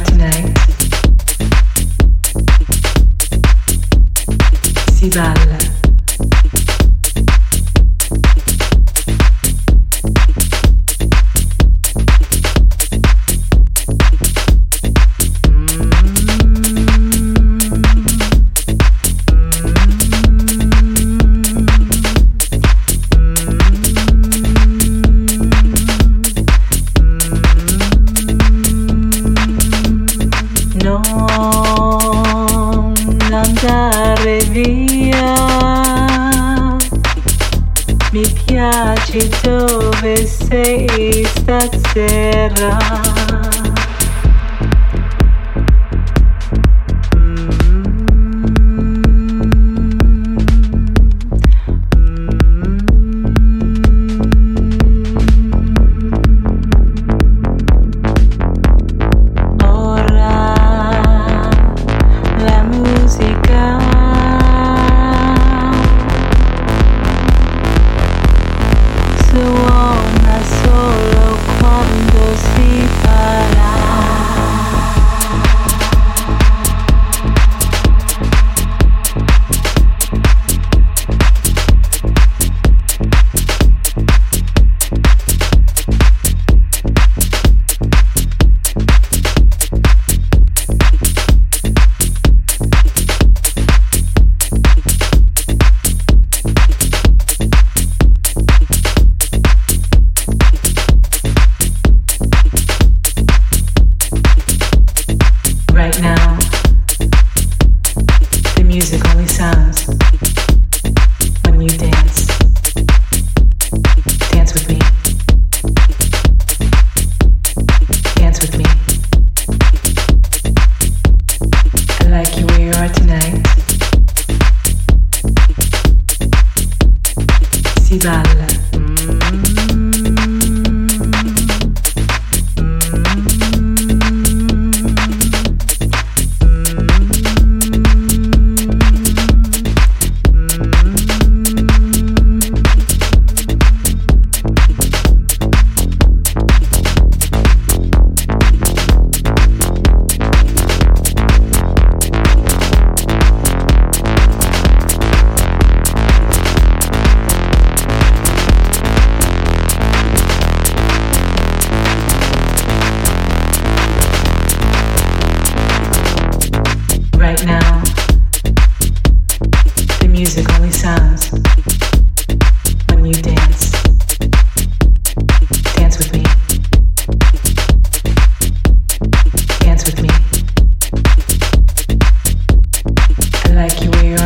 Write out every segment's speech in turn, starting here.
tonight. Si andare via, mi piace dove sei stasera. Now, the music only sounds when you dance. Dance with me. Dance with me. I like you where you are tonight. Si.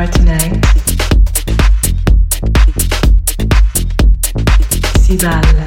Tonight. Si balla.